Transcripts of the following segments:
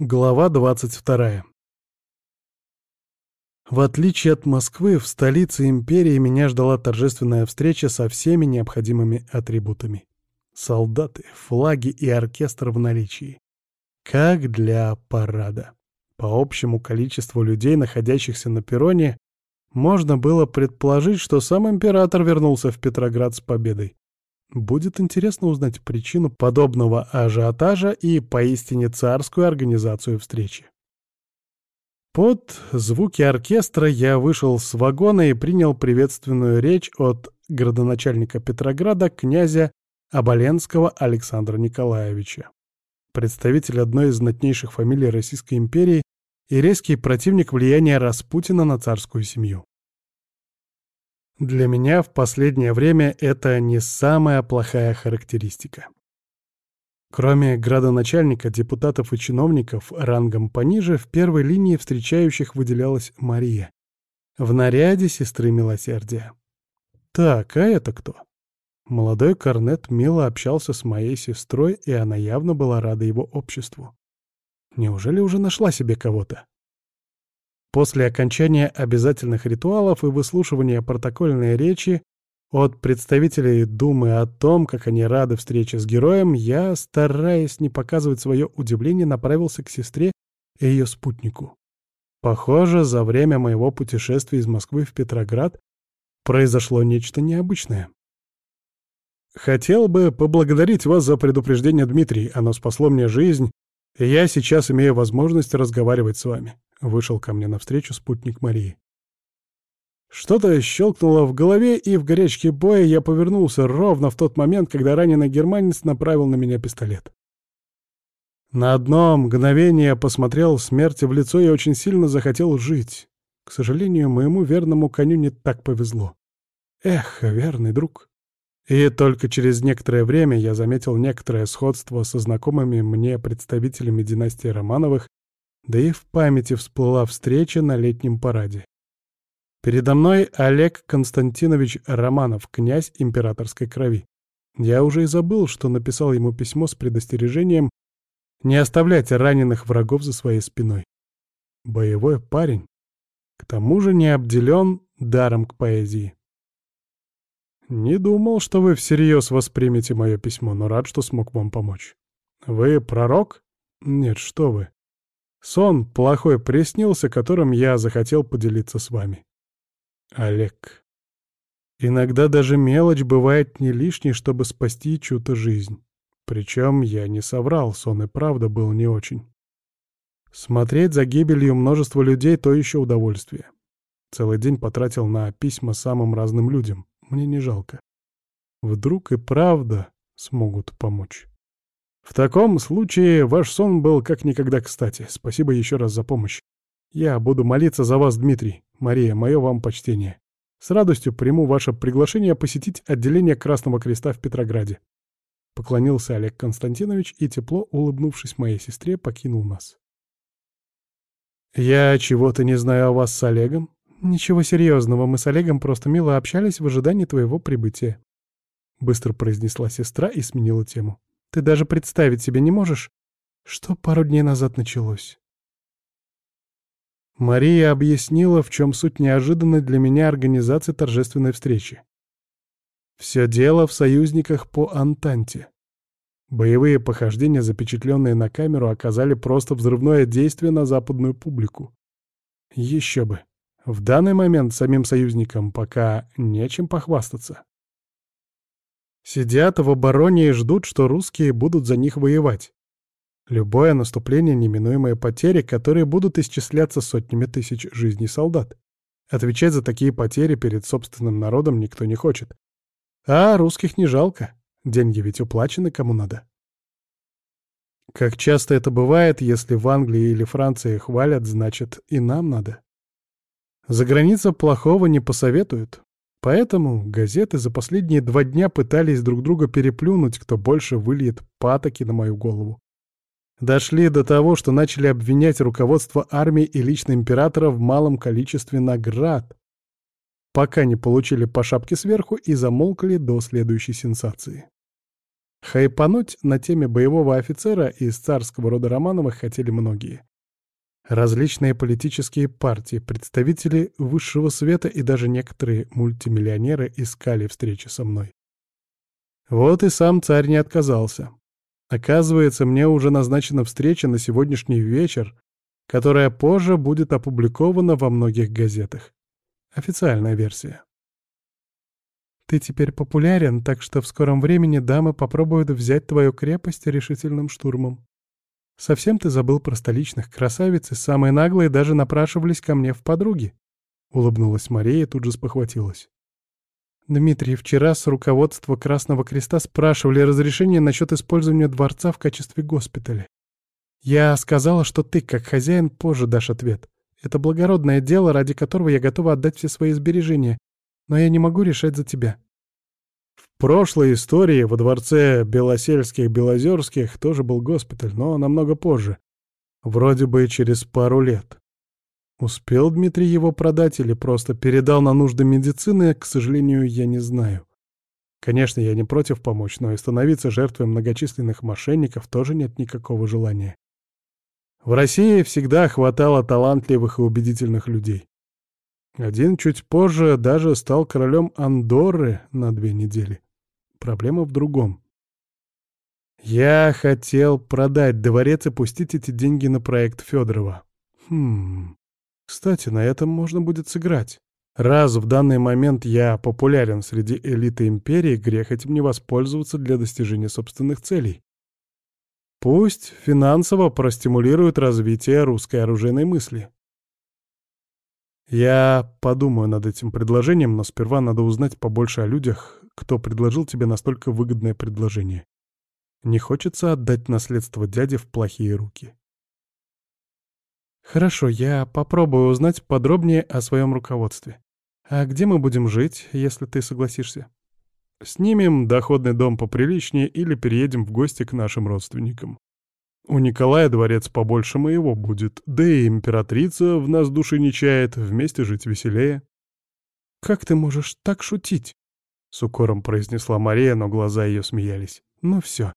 Глава 22. В отличие от Москвы, в столице империи меня ждала торжественная встреча со всеми необходимыми атрибутами. Солдаты, флаги и оркестр в наличии. Как для парада. По общему количеству людей, находящихся на перроне, можно было предположить, что сам император вернулся в Петроград с победой. Будет интересно узнать причину подобного ажиотажа и поистине царскую организацию встречи. Под звуки оркестра я вышел с вагона и принял приветственную речь от градоначальника Петрограда князя Оболенского Александра Николаевича, представитель одной из знатнейших фамилий Российской империи и резкий противник влияния Распутина на царскую семью. Для меня в последнее время это не самая плохая характеристика. Кроме градоначальника, депутатов и чиновников рангом пониже, в первой линии встречающих выделялась Мария. В наряде сестры милосердия. Так, а это кто? Молодой корнет мило общался с моей сестрой, и она явно была рада его обществу. Неужели уже нашла себе кого-то? После окончания обязательных ритуалов и выслушивания протокольной речи от представителей Думы о том, как они рады встрече с героем, я, стараясь не показывать свое удивление, направился к сестре и ее спутнику. Похоже, за время моего путешествия из Москвы в Петроград произошло нечто необычное. Хотел бы поблагодарить вас за предупреждение, Дмитрий. Оно спасло мне жизнь, я сейчас имею возможность разговаривать с вами. Вышел ко мне навстречу спутник Марии. Что-то щелкнуло в голове, и в горячке боя я повернулся ровно в тот момент, когда раненый германец направил на меня пистолет. На одно мгновение посмотрел смерти в лицо и очень сильно захотел жить. К сожалению, моему верному коню не так повезло. Эх, верный друг. И только через некоторое время я заметил некоторое сходство со знакомыми мне представителями династии Романовых да и в памяти всплыла встреча на летнем параде. Передо мной Олег Константинович Романов, князь императорской крови. Я уже и забыл, что написал ему письмо с предостережением не оставлять раненых врагов за своей спиной. Боевой парень. К тому же не обделен даром к поэзии. Не думал, что вы всерьез воспримете мое письмо, но рад, что смог вам помочь. Вы пророк? Нет, что вы. Сон плохой приснился, которым я захотел поделиться с вами. Олег. Иногда даже мелочь бывает не лишней, чтобы спасти чью-то жизнь. Причем я не соврал, сон и правда был не очень. Смотреть за гибелью множества людей — то еще удовольствие. Целый день потратил на письма самым разным людям. Мне не жалко. Вдруг и правда смогут помочь. В таком случае ваш сон был как никогда кстати. Спасибо еще раз за помощь. Я буду молиться за вас, Дмитрий. Мария, мое вам почтение. С радостью приму ваше приглашение посетить отделение Красного Креста в Петрограде. Поклонился Олег Константинович и, тепло улыбнувшись моей сестре, покинул нас. «Я чего-то не знаю о вас с Олегом?» «Ничего серьезного, мы с Олегом просто мило общались в ожидании твоего прибытия», — быстро произнесла сестра и сменила тему. Ты даже представить себе не можешь, что пару дней назад началось. Мария объяснила, в чем суть неожиданной для меня организации торжественной встречи. Все дело в союзниках по Антанте. Боевые похождения, запечатленные на камеру, оказали просто взрывное действие на западную публику. Еще бы. В данный момент самим союзникам пока нечем похвастаться. Сидят в обороне и ждут, что русские будут за них воевать. Любое наступление — неминуемые потери, которые будут исчисляться сотнями тысяч жизней солдат. Отвечать за такие потери перед собственным народом никто не хочет. А русских не жалко. Деньги ведь уплачены кому надо. Как часто это бывает, если в Англии или Франции хвалят, значит и нам надо. За граница плохого не посоветуют. Поэтому газеты за последние два дня пытались друг друга переплюнуть, кто больше выльет патоки на мою голову. Дошли до того, что начали обвинять руководство армии и лично императора в малом количестве наград, пока не получили по шапке сверху и замолкли до следующей сенсации. Хайпануть на теме боевого офицера из царского рода Романовых хотели многие. Различные политические партии, представители высшего света и даже некоторые мультимиллионеры искали встречи со мной. Вот и сам царь не отказался. Оказывается, мне уже назначена встреча на сегодняшний вечер, которая позже будет опубликована во многих газетах. Официальная версия. Ты теперь популярен, так что в скором времени дамы попробуют взять твою крепость решительным штурмом. Совсем ты забыл про столичных красавиц, и самые наглые даже напрашивались ко мне в подруги. Улыбнулась Мария и тут же спохватилась. Дмитрий, вчера с руководства Красного Креста спрашивали разрешение насчет использования дворца в качестве госпиталя. Я сказала, что ты, как хозяин, позже дашь ответ. Это благородное дело, ради которого я готова отдать все свои сбережения, но я не могу решать за тебя. В прошлой истории во дворце Белосельских-Белозерских тоже был госпиталь, но намного позже. Вроде бы через пару лет. Успел Дмитрий его продать или просто передал на нужды медицины, к сожалению, я не знаю. Конечно, я не против помочь, но и становиться жертвой многочисленных мошенников тоже нет никакого желания. В России всегда хватало талантливых и убедительных людей. Один чуть позже даже стал королем Андорры на две недели. Проблема в другом. Я хотел продать дворец и пустить эти деньги на проект Федорова. Хм. Кстати, на этом можно будет сыграть. Раз в данный момент я популярен среди элиты империи, грех этим не воспользоваться для достижения собственных целей. Пусть финансово простимулирует развитие русской оружейной мысли. Я подумаю над этим предложением, но сперва надо узнать побольше о людях, кто предложил тебе настолько выгодное предложение. Не хочется отдать наследство дяде в плохие руки. Хорошо, я попробую узнать подробнее о своем руководстве. А где мы будем жить, если ты согласишься? Снимем доходный дом поприличнее или переедем в гости к нашим родственникам. У Николая дворец побольше моего будет, да и императрица в нас души не чает, вместе жить веселее. «Как ты можешь так шутить?» — с укором произнесла Мария, но глаза ее смеялись. «Ну все.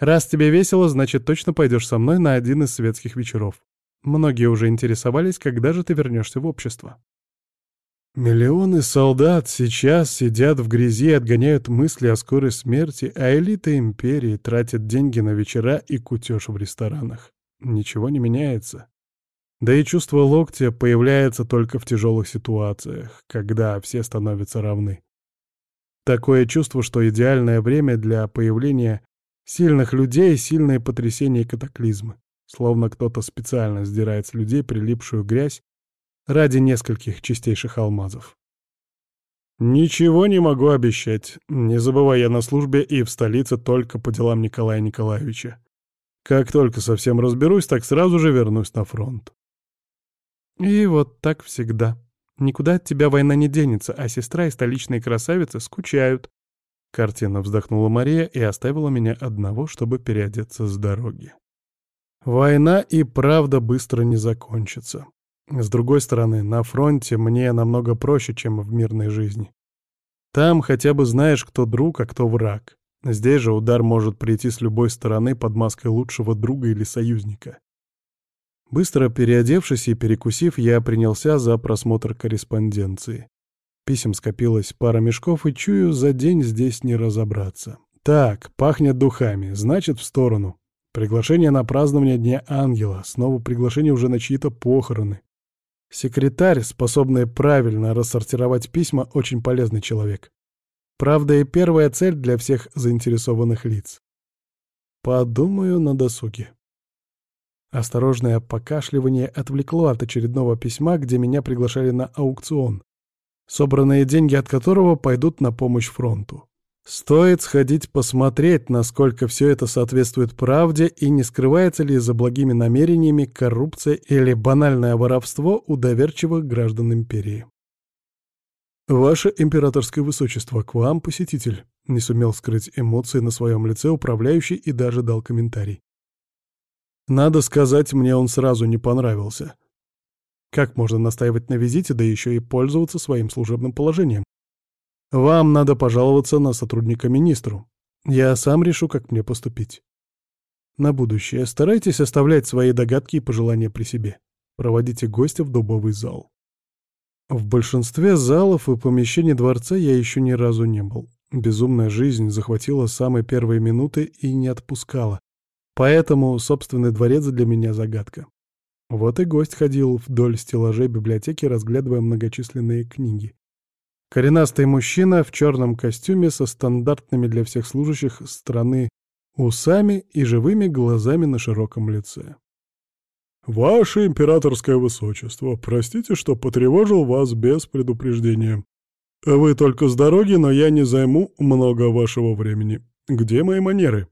Раз тебе весело, значит, точно пойдешь со мной на один из светских вечеров. Многие уже интересовались, когда же ты вернешься в общество». Миллионы солдат сейчас сидят в грязи и отгоняют мысли о скорой смерти, а элита империи тратит деньги на вечера и кутеж в ресторанах. Ничего не меняется. Да и чувство локтя появляется только в тяжелых ситуациях, когда все становятся равны. Такое чувство, что идеальное время для появления сильных людей — сильные потрясения и катаклизмы. Словно кто-то специально сдирает с людей прилипшую грязь ради нескольких чистейших алмазов. Ничего не могу обещать, не забывая я на службе и в столице только по делам Николая Николаевича. Как только совсем разберусь, так сразу же вернусь на фронт. И вот так всегда. Никуда от тебя война не денется, а сестра и столичные красавицы скучают. Картина вздохнула Мария и оставила меня одного, чтобы переодеться с дороги. Война и правда быстро не закончится. С другой стороны, на фронте мне намного проще, чем в мирной жизни. Там хотя бы знаешь, кто друг, а кто враг. Здесь же удар может прийти с любой стороны под маской лучшего друга или союзника. Быстро переодевшись и перекусив, я принялся за просмотр корреспонденции. Писем скопилось пара мешков, и чую, за день здесь не разобраться. Так, пахнет духами, значит, в сторону. Приглашение на празднование Дня Ангела, снова приглашение уже на чьи-то похороны. Секретарь, способный правильно рассортировать письма, очень полезный человек. Правда, и первая цель для всех заинтересованных лиц. Подумаю на досуге. Осторожное покашливание отвлекло от очередного письма, где меня приглашали на аукцион, собранные деньги от которого пойдут на помощь фронту. Стоит сходить посмотреть, насколько все это соответствует правде и не скрывается ли за благими намерениями коррупция или банальное воровство у доверчивых граждан империи. «Ваше императорское высочество, к вам посетитель», — не сумел скрыть эмоции на своем лице управляющий и даже дал комментарий. Надо сказать, мне он сразу не понравился. Как можно настаивать на визите, да еще и пользоваться своим служебным положением? Вам надо пожаловаться на сотрудника министру. Я сам решу, как мне поступить. На будущее старайтесь оставлять свои догадки и пожелания при себе. Проводите гостя в дубовый зал. В большинстве залов и помещений дворца я еще ни разу не был. Безумная жизнь захватила самые первые минуты и не отпускала. Поэтому собственный дворец для меня загадка. Вот и гость ходил вдоль стеллажей библиотеки, разглядывая многочисленные книги. Коренастый мужчина в черном костюме со стандартными для всех служащих страны усами и живыми глазами на широком лице. «Ваше императорское высочество, простите, что потревожил вас без предупреждения. Вы только с дороги, но я не займу много вашего времени. Где мои манеры?»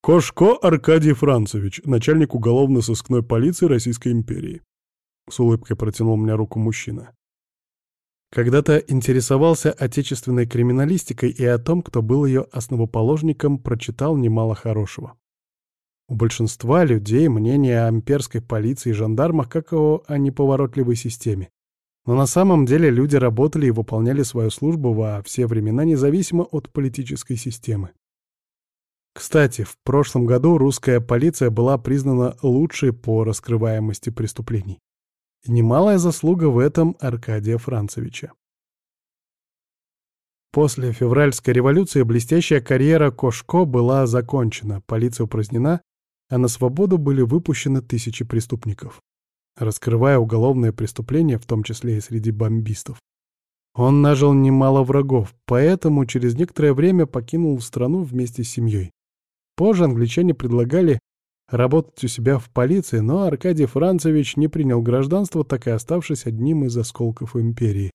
Кошко Аркадий Францевич, начальник уголовно-сыскной полиции Российской империи. С улыбкой протянул мне руку мужчина. Когда-то интересовался отечественной криминалистикой и о том, кто был ее основоположником, прочитал немало хорошего. У большинства людей мнение о имперской полиции и жандармах как о, о неповоротливой системе. Но на самом деле люди работали и выполняли свою службу во все времена независимо от политической системы. Кстати, в прошлом году русская полиция была признана лучшей по раскрываемости преступлений. Немалая заслуга в этом Аркадия Францевича. После февральской революции блестящая карьера Кошко была закончена, полиция упразднена, а на свободу были выпущены тысячи преступников, раскрывая уголовные преступления, в том числе и среди бомбистов. Он нажил немало врагов, поэтому через некоторое время покинул страну вместе с семьей. Позже англичане предлагали работать у себя в полиции, но Аркадий Францевич не принял гражданство, так и оставшись одним из осколков империи.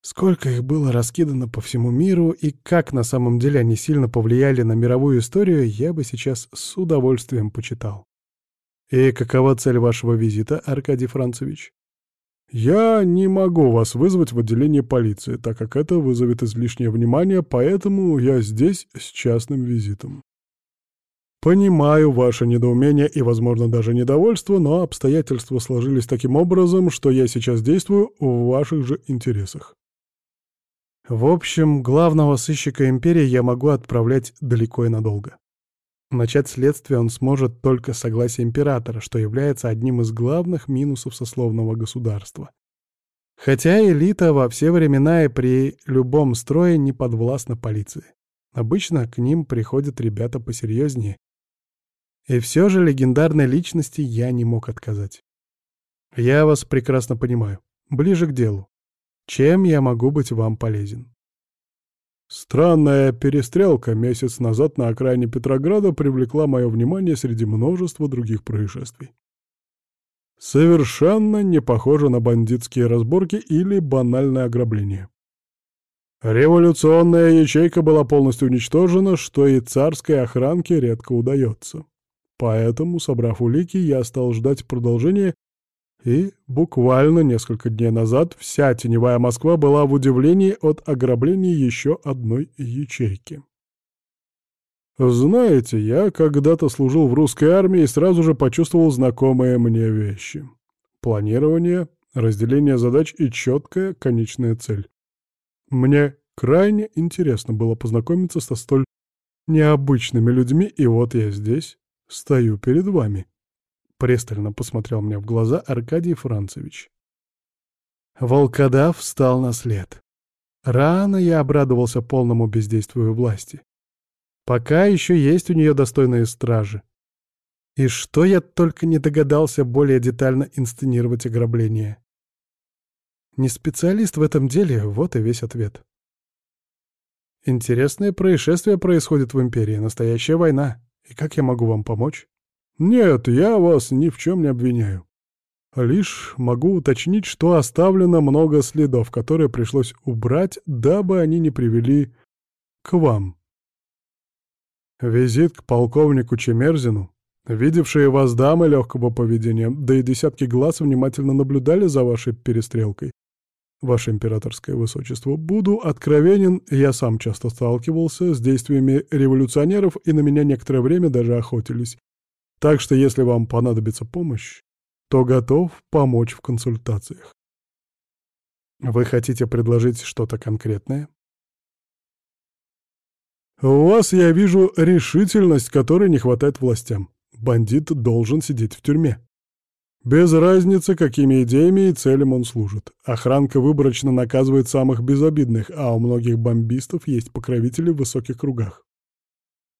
Сколько их было раскидано по всему миру и как на самом деле они сильно повлияли на мировую историю, я бы сейчас с удовольствием почитал. И какова цель вашего визита, Аркадий Францевич? Я не могу вас вызвать в отделение полиции, так как это вызовет излишнее внимание, поэтому я здесь с частным визитом. Понимаю ваше недоумение и, возможно, даже недовольство, но обстоятельства сложились таким образом, что я сейчас действую в ваших же интересах. В общем, главного сыщика империи я могу отправлять далеко и надолго. Начать следствие он сможет только с согласия императора, что является одним из главных минусов сословного государства. Хотя элита во все времена и при любом строе не подвластна полиции. Обычно к ним приходят ребята посерьезнее, и все же легендарной личности я не мог отказать. Я вас прекрасно понимаю. Ближе к делу. Чем я могу быть вам полезен? Странная перестрелка месяц назад на окраине Петрограда привлекла мое внимание среди множества других происшествий. Совершенно не похоже на бандитские разборки или банальное ограбление. Революционная ячейка была полностью уничтожена, что и царской охранке редко удается. Поэтому, собрав улики, я стал ждать продолжения, и буквально несколько дней назад вся теневая Москва была в удивлении от ограбления еще одной ячейки. Знаете, я когда-то служил в русской армии и сразу же почувствовал знакомые мне вещи. Планирование, разделение задач и четкая конечная цель. Мне крайне интересно было познакомиться со столь необычными людьми, и вот я здесь, Стою перед вами. Пристально посмотрел мне в глаза Аркадий Францевич. Волкодав встал на след. Рано я обрадовался полному бездействию власти. Пока еще есть у нее достойные стражи. И что я только не догадался более детально инсценировать ограбление. Не специалист в этом деле, вот и весь ответ. Интересное происшествие происходит в Империи, настоящая война. И как я могу вам помочь? Нет, я вас ни в чем не обвиняю. Лишь могу уточнить, что оставлено много следов, которые пришлось убрать, дабы они не привели к вам. Визит к полковнику Чемерзину, видевшие вас дамы легкого поведения, да и десятки глаз внимательно наблюдали за вашей перестрелкой, Ваше императорское высочество, буду откровенен, я сам часто сталкивался с действиями революционеров, и на меня некоторое время даже охотились. Так что если вам понадобится помощь, то готов помочь в консультациях. Вы хотите предложить что-то конкретное? «У вас, я вижу, решительность, которой не хватает властям. Бандит должен сидеть в тюрьме. Без разницы, какими идеями и целям он служит. Охранка выборочно наказывает самых безобидных, а у многих бомбистов есть покровители в высоких кругах.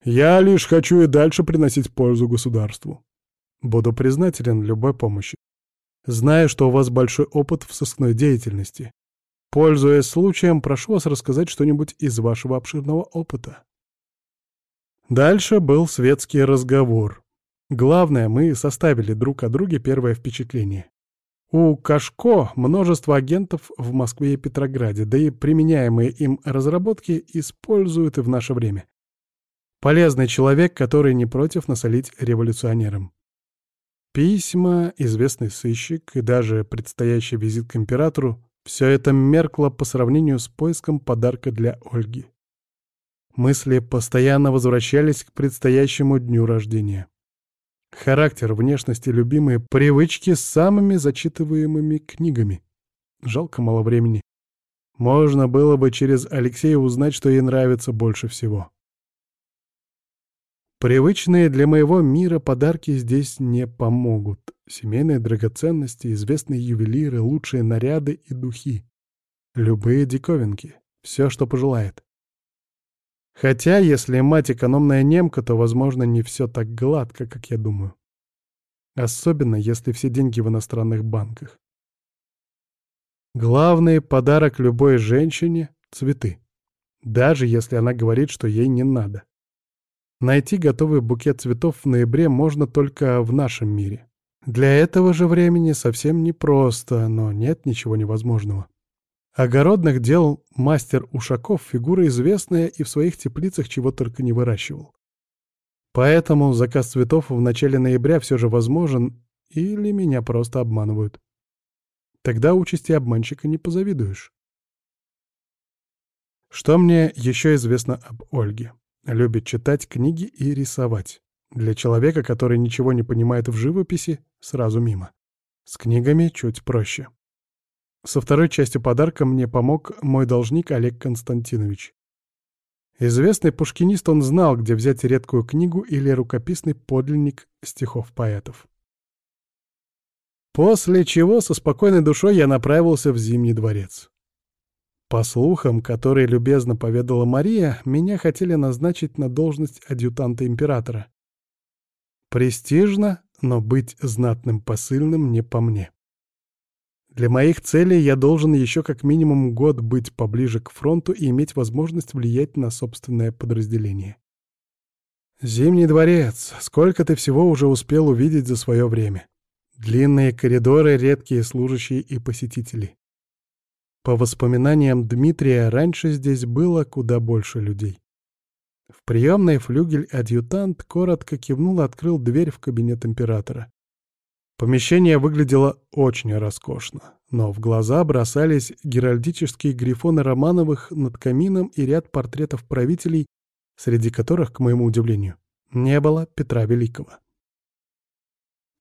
Я лишь хочу и дальше приносить пользу государству. Буду признателен любой помощи. Знаю, что у вас большой опыт в сыскной деятельности. Пользуясь случаем, прошу вас рассказать что-нибудь из вашего обширного опыта. Дальше был светский разговор. Главное, мы составили друг о друге первое впечатление. У Кашко множество агентов в Москве и Петрограде, да и применяемые им разработки используют и в наше время. Полезный человек, который не против насолить революционерам. Письма, известный сыщик и даже предстоящий визит к императору — все это меркло по сравнению с поиском подарка для Ольги. Мысли постоянно возвращались к предстоящему дню рождения. Характер, внешность и любимые привычки с самыми зачитываемыми книгами. Жалко мало времени. Можно было бы через Алексея узнать, что ей нравится больше всего. Привычные для моего мира подарки здесь не помогут. Семейные драгоценности, известные ювелиры, лучшие наряды и духи. Любые диковинки. Все, что пожелает. Хотя, если мать экономная немка, то, возможно, не все так гладко, как я думаю. Особенно, если все деньги в иностранных банках. Главный подарок любой женщине — цветы. Даже если она говорит, что ей не надо. Найти готовый букет цветов в ноябре можно только в нашем мире. Для этого же времени совсем непросто, но нет ничего невозможного. Огородных дел мастер Ушаков — фигура известная и в своих теплицах чего только не выращивал. Поэтому заказ цветов в начале ноября все же возможен, или меня просто обманывают. Тогда участи обманщика не позавидуешь. Что мне еще известно об Ольге? Любит читать книги и рисовать. Для человека, который ничего не понимает в живописи, сразу мимо. С книгами чуть проще. Со второй частью подарка мне помог мой должник Олег Константинович. Известный пушкинист, он знал, где взять редкую книгу или рукописный подлинник стихов поэтов. После чего со спокойной душой я направился в Зимний дворец. По слухам, которые любезно поведала Мария, меня хотели назначить на должность адъютанта императора. Престижно, но быть знатным посыльным не по мне. Для моих целей я должен еще как минимум год быть поближе к фронту и иметь возможность влиять на собственное подразделение. Зимний дворец. Сколько ты всего уже успел увидеть за свое время. Длинные коридоры, редкие служащие и посетители. По воспоминаниям Дмитрия, раньше здесь было куда больше людей. В приемной флюгель-адъютант коротко кивнул и открыл дверь в кабинет императора. Помещение выглядело очень роскошно, но в глаза бросались геральдические грифоны Романовых над камином и ряд портретов правителей, среди которых, к моему удивлению, не было Петра Великого.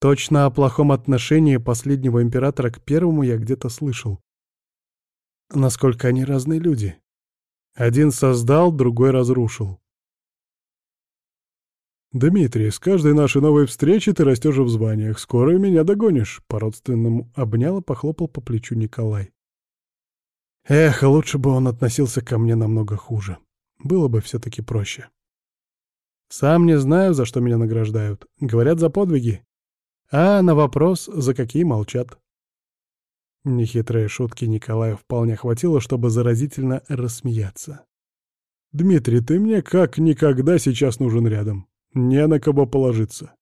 Точно о плохом отношении последнего императора к первому я где-то слышал. Насколько они разные люди. Один создал, другой разрушил. «Дмитрий, с каждой нашей новой встречи ты растешь в званиях. Скоро и меня догонишь», — по-родственному обнял и похлопал по плечу Николай. Эх, лучше бы он относился ко мне намного хуже. Было бы все-таки проще. Сам не знаю, за что меня награждают. Говорят, за подвиги. А на вопрос, за какие молчат. Нехитрые шутки Николая вполне хватило, чтобы заразительно рассмеяться. «Дмитрий, ты мне как никогда сейчас нужен рядом. Не на кого положиться.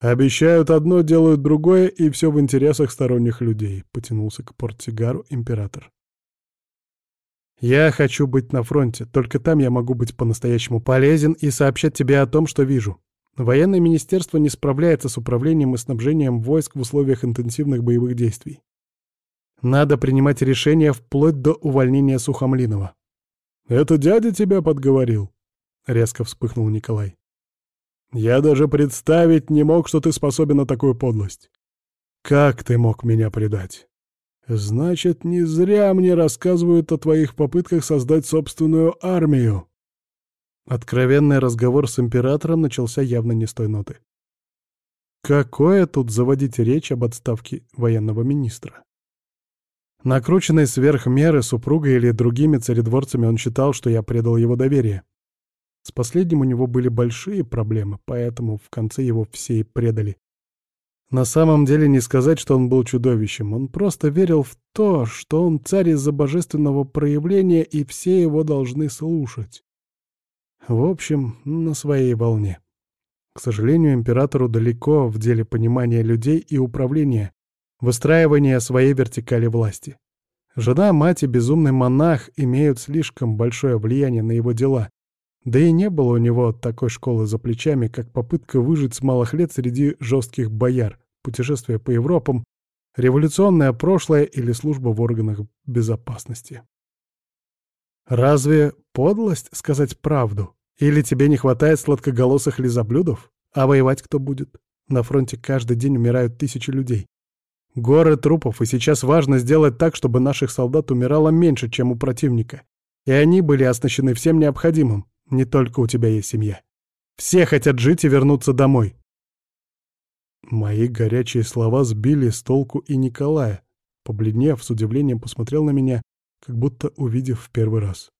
Обещают одно, делают другое, и все в интересах сторонних людей», — потянулся к портсигару император. «Я хочу быть на фронте, только там я могу быть по-настоящему полезен и сообщать тебе о том, что вижу. Военное министерство не справляется с управлением и снабжением войск в условиях интенсивных боевых действий. Надо принимать решения вплоть до увольнения Сухомлинова. «Это дядя тебя подговорил?» — резко вспыхнул Николай. «Я даже представить не мог, что ты способен на такую подлость. Как ты мог меня предать? Значит, не зря мне рассказывают о твоих попытках создать собственную армию». Откровенный разговор с императором начался явно не с той ноты. Какое тут заводить речь об отставке военного министра? Накрученный сверх меры супругой или другими царедворцами он считал, что я предал его доверие. С последним у него были большие проблемы, поэтому в конце его все и предали. На самом деле не сказать, что он был чудовищем, он просто верил в то, что он царь из-за божественного проявления, и все его должны слушать. В общем, на своей волне. К сожалению, императору далеко в деле понимания людей и управления, выстраивания своей вертикали власти. Жена, мать и безумный монах имеют слишком большое влияние на его дела, да и не было у него такой школы за плечами, как попытка выжить с малых лет среди жестких бояр, путешествия по Европам, революционное прошлое или служба в органах безопасности. Разве подлость сказать правду? Или тебе не хватает сладкоголосых лизоблюдов? А воевать кто будет? На фронте каждый день умирают тысячи людей. Горы трупов, и сейчас важно сделать так, чтобы наших солдат умирало меньше, чем у противника. И они были оснащены всем необходимым. Не только у тебя есть семья. Все хотят жить и вернуться домой. Мои горячие слова сбили с толку и Николая. Побледнев, с удивлением посмотрел на меня, как будто увидев в первый раз.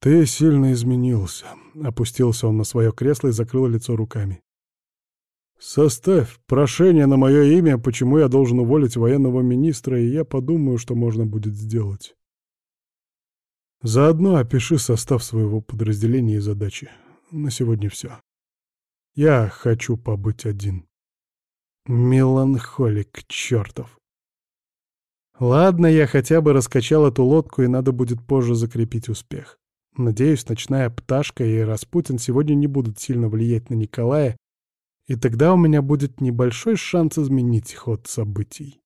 «Ты сильно изменился», — опустился он на свое кресло и закрыл лицо руками. «Составь прошение на мое имя, почему я должен уволить военного министра, и я подумаю, что можно будет сделать. Заодно опиши состав своего подразделения и задачи. На сегодня все. Я хочу побыть один». Меланхолик чертов. Ладно, я хотя бы раскачал эту лодку, и надо будет позже закрепить успех. Надеюсь, ночная пташка и Распутин сегодня не будут сильно влиять на Николая, и тогда у меня будет небольшой шанс изменить ход событий.